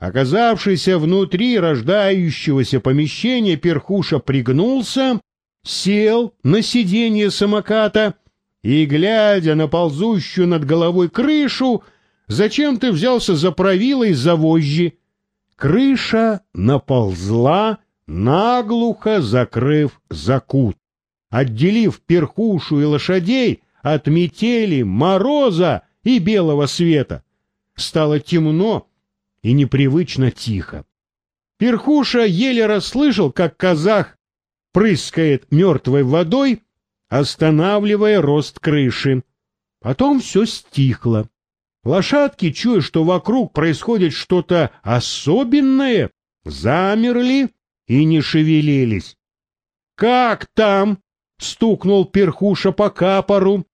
Оказавшийся внутри рождающегося помещения, перхуша пригнулся, сел на сиденье самоката и, глядя на ползущую над головой крышу, зачем-то взялся за правило и за вожжи. Крыша наползла, наглухо закрыв закут, отделив перхушу и лошадей от метели, мороза и белого света. Стало темно, и непривычно тихо. Перхуша еле расслышал, как казах прыскает мертвой водой, останавливая рост крыши. Потом все стихло. Лошадки, чуя, что вокруг происходит что-то особенное, замерли и не шевелились. «Как там?» — стукнул перхуша по капору.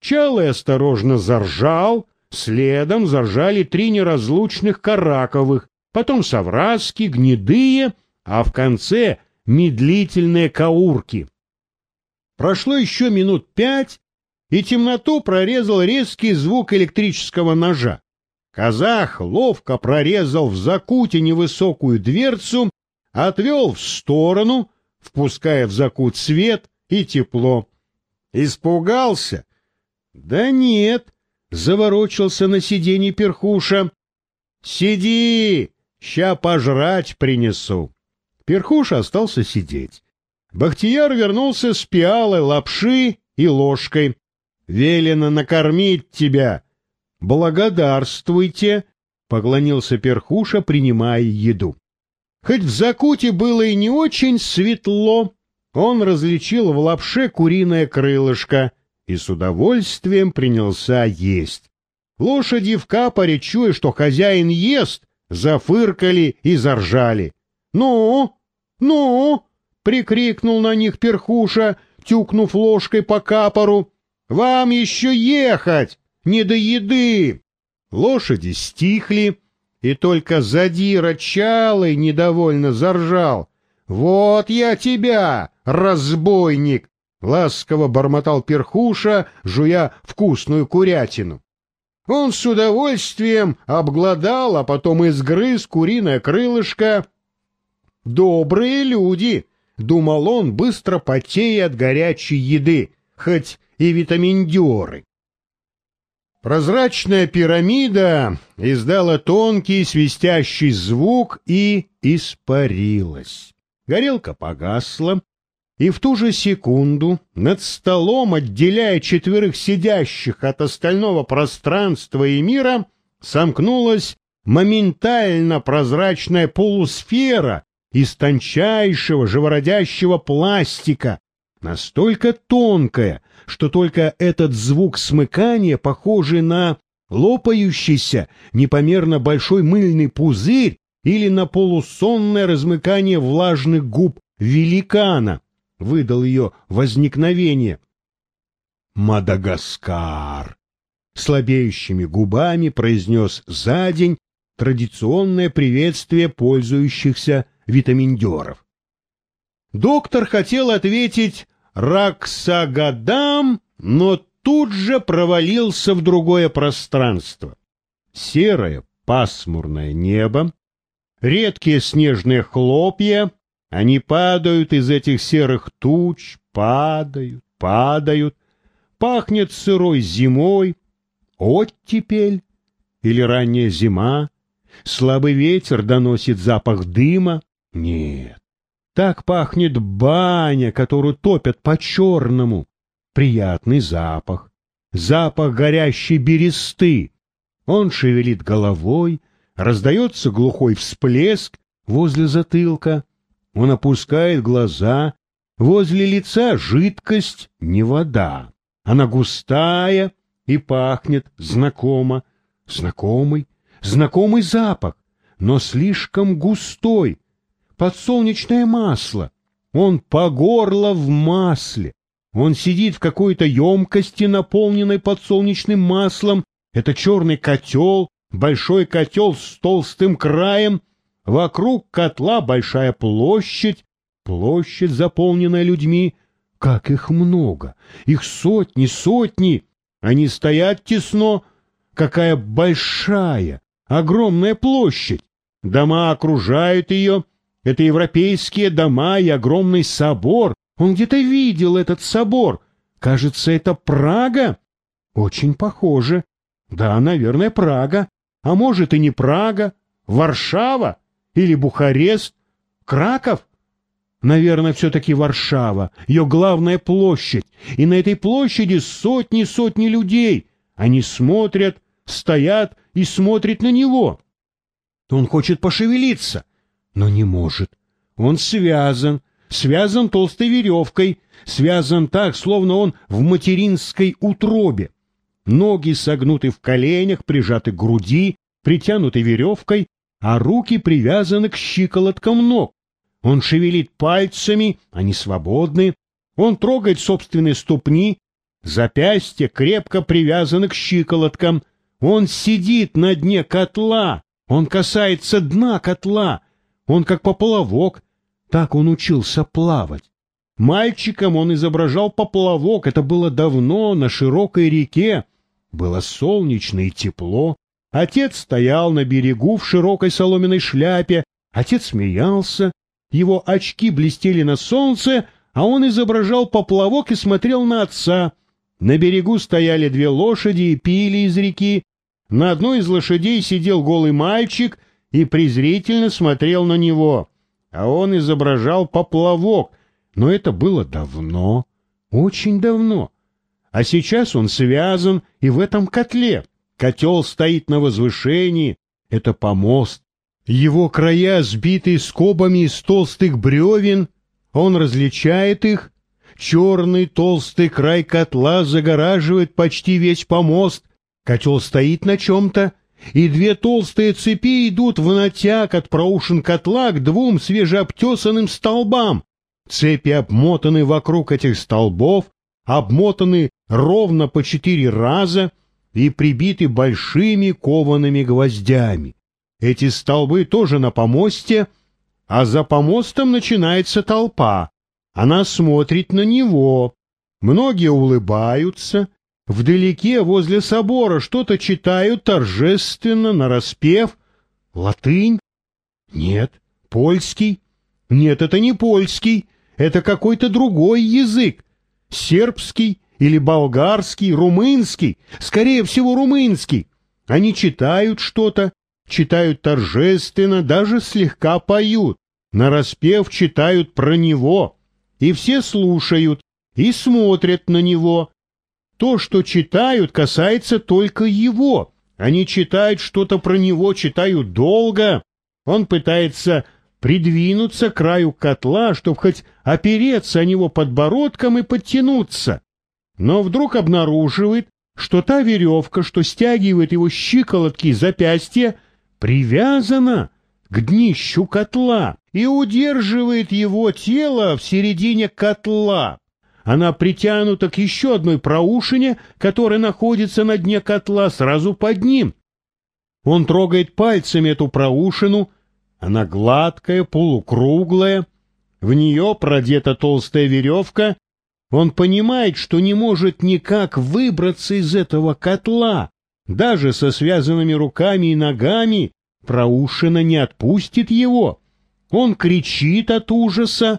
Чалый осторожно заржал, Следом заржали три неразлучных караковых, потом совраски, гнедые, а в конце медлительные каурки. Прошло еще минут пять, и темноту прорезал резкий звук электрического ножа. Казах ловко прорезал в закуте невысокую дверцу, отвел в сторону, впуская в закут свет и тепло. Испугался? Да нет, заворочился на сиденье перхуша. «Сиди! Ща пожрать принесу!» Перхуша остался сидеть. Бахтияр вернулся с пиалой лапши и ложкой. «Велено накормить тебя!» «Благодарствуйте!» — поклонился перхуша, принимая еду. Хоть в закуте было и не очень светло, он различил в лапше куриное крылышко — и с удовольствием принялся есть. Лошади в капоре, чуя, что хозяин ест, зафыркали и заржали. «Ну? Ну?» — прикрикнул на них перхуша, тюкнув ложкой по капору. «Вам еще ехать! Не до еды!» Лошади стихли, и только задира чалый недовольно заржал. «Вот я тебя, разбойник! Ласково бормотал перхуша, жуя вкусную курятину. Он с удовольствием обглодал, а потом изгрыз куриное крылышко. «Добрые люди!» — думал он, быстро потея от горячей еды, хоть и витаминдеры. Прозрачная пирамида издала тонкий свистящий звук и испарилась. Горелка погасла, и в ту же секунду над столом, отделяя четверых сидящих от остального пространства и мира, сомкнулась моментально прозрачная полусфера из тончайшего живородящего пластика, настолько тонкая, что только этот звук смыкания, похожий на лопающийся непомерно большой мыльный пузырь или на полусонное размыкание влажных губ великана, выдал ее возникновение. «Мадагаскар!» Слабеющими губами произнес за день традиционное приветствие пользующихся витаминдеров. Доктор хотел ответить «Раксагадам», но тут же провалился в другое пространство. Серое пасмурное небо, редкие снежные хлопья, они падают из этих серых туч, падают, падают. Пахнет сырой зимой, оттепель или ранняя зима. Слабый ветер доносит запах дыма. Нет, так пахнет баня, которую топят по-черному. Приятный запах, запах горящей бересты. Он шевелит головой, раздается глухой всплеск возле затылка. Он опускает глаза. Возле лица жидкость, не вода. Она густая и пахнет знакомо. Знакомый, знакомый запах, но слишком густой. Подсолнечное масло. Он по горло в масле. Он сидит в какой-то емкости, наполненной подсолнечным маслом. Это черный котел, большой котел с толстым краем — Вокруг котла большая площадь, площадь, заполненная людьми. Как их много! Их сотни, сотни! Они стоят тесно. Какая большая, огромная площадь! Дома окружают ее. Это европейские дома и огромный собор. Он где-то видел этот собор. Кажется, это Прага. Очень похоже. Да, наверное, Прага. А может и не Прага. Варшава или Бухарест. Краков. Наверное, все-таки Варшава, ее главная площадь, и на этой площади сотни-сотни людей. Они смотрят, стоят и смотрят на него. Он хочет пошевелиться, но не может. Он связан, связан толстой веревкой, связан так, словно он в материнской утробе. Ноги согнуты в коленях, прижаты к груди, притянуты веревкой, а руки привязаны к щиколоткам ног. Он шевелит пальцами, они свободны. Он трогает собственные ступни, запястья крепко привязаны к щиколоткам. Он сидит на дне котла, он касается дна котла. Он как поплавок, так он учился плавать. Мальчиком он изображал поплавок, это было давно, на широкой реке. Было солнечно и тепло. Отец стоял на берегу в широкой соломенной шляпе. Отец смеялся. Его очки блестели на солнце, а он изображал поплавок и смотрел на отца. На берегу стояли две лошади и пили из реки. На одной из лошадей сидел голый мальчик и презрительно смотрел на него. А он изображал поплавок, но это было давно, очень давно. А сейчас он связан и в этом котле. Котел стоит на возвышении, это помост. Его края сбиты скобами из толстых бревен, он различает их. Черный толстый край котла загораживает почти весь помост. Котел стоит на чем-то, и две толстые цепи идут в натяг от проушин котла к двум свежеобтесанным столбам. Цепи обмотаны вокруг этих столбов, обмотаны ровно по четыре раза и прибиты большими коваными гвоздями. Эти столбы тоже на помосте, а за помостом начинается толпа. Она смотрит на него. Многие улыбаются. Вдалеке, возле собора, что-то читают торжественно, нараспев. Латынь? Нет. Польский? Нет, это не польский. Это какой-то другой язык сербский или болгарский, румынский, скорее всего, румынский. Они читают что-то, читают торжественно, даже слегка поют, нараспев читают про него, и все слушают и смотрят на него. То, что читают, касается только его. Они читают что-то про него, читают долго. Он пытается придвинуться к краю котла, чтобы хоть опереться о него подбородком и подтянуться. Но вдруг обнаруживает, что та веревка, что стягивает его щиколотки и запястья, привязана к днищу котла и удерживает его тело в середине котла. Она притянута к еще одной проушине, которая находится на дне котла сразу под ним. Он трогает пальцами эту проушину, она гладкая, полукруглая, в нее продета толстая веревка. Он понимает, что не может никак выбраться из этого котла. Даже со связанными руками и ногами проушина не отпустит его. Он кричит от ужаса.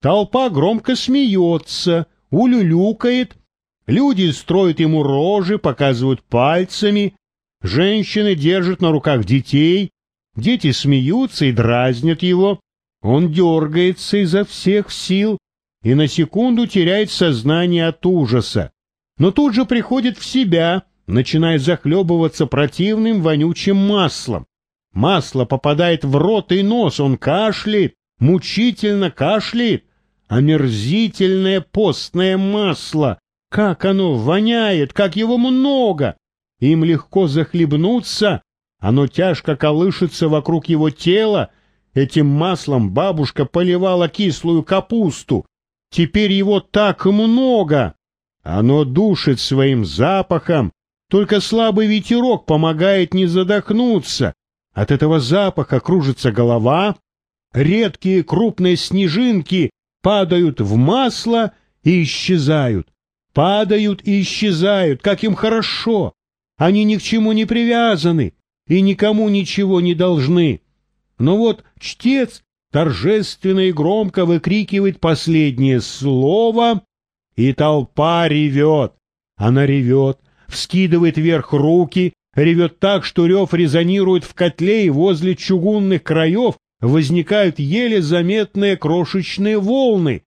Толпа громко смеется, улюлюкает. Люди строят ему рожи, показывают пальцами. Женщины держат на руках детей, Дети смеются и дразнят его. Он дергается изо всех сил и на секунду теряет сознание от ужаса. Но тут же приходит в себя, начинает захлебываться противным вонючим маслом. Масло попадает в рот и нос, он кашляет, мучительно кашляет. Омерзительное постное масло! Как оно воняет, как его много! Им легко захлебнуться, оно тяжко колышется вокруг его тела. Этим маслом бабушка поливала кислую капусту. Теперь его так много. Оно душит своим запахом. Только слабый ветерок помогает не задохнуться. От этого запаха кружится голова. Редкие крупные снежинки падают в масло и исчезают. Падают и исчезают, как им хорошо. Они ни к чему не привязаны и никому ничего не должны. Но вот чтец торжественно и громко выкрикивает последнее слово, и толпа ревет. Она ревет, вскидывает вверх руки, ревет так, что рев резонирует в котле, и возле чугунных краев возникают еле заметные крошечные волны,